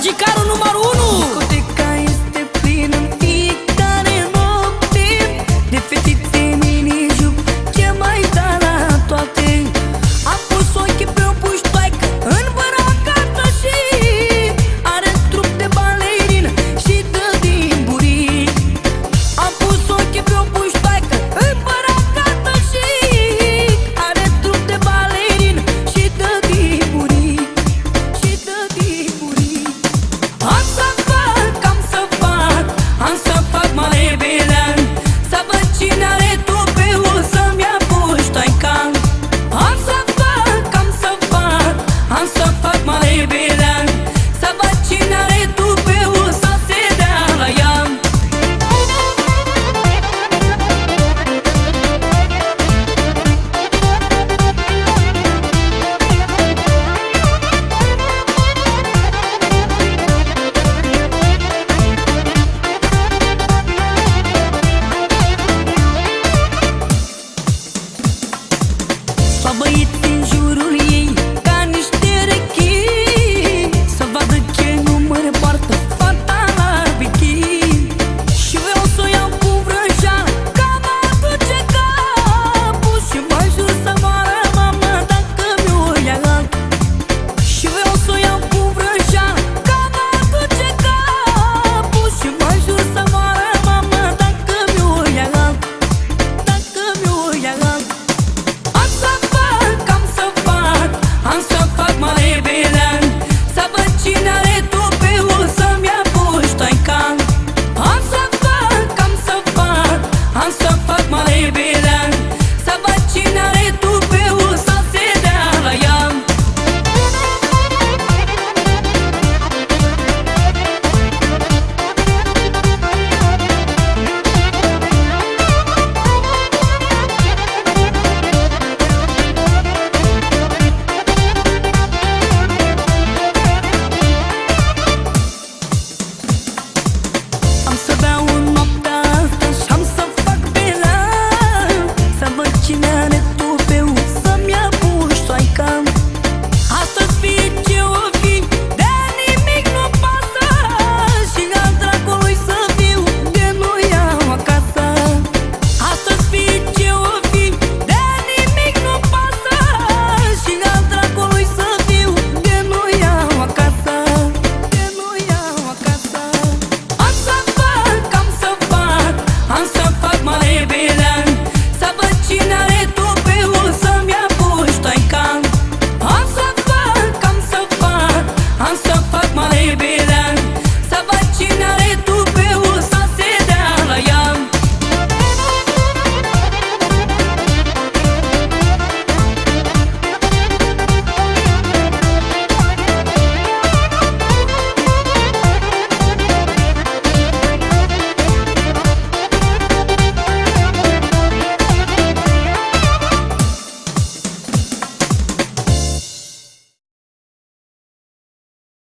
Pentru gagicarul numărul 1 I'm so down.